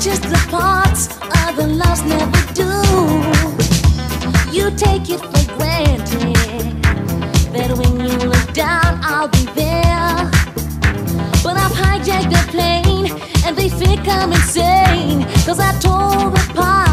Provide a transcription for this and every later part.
just the parts the lost never do. You take it for granted that when you look down, I'll be there. But I've hijacked plane and they think I'm insane. Cause I tore apart.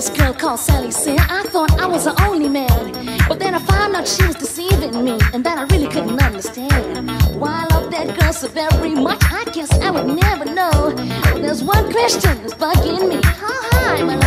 this girl called Sally Sin. I thought I was the only man, but then I found out she was deceiving me, and that I really couldn't understand. Why I love that girl so very much, I guess I would never know. There's one question that's bugging me. How high am I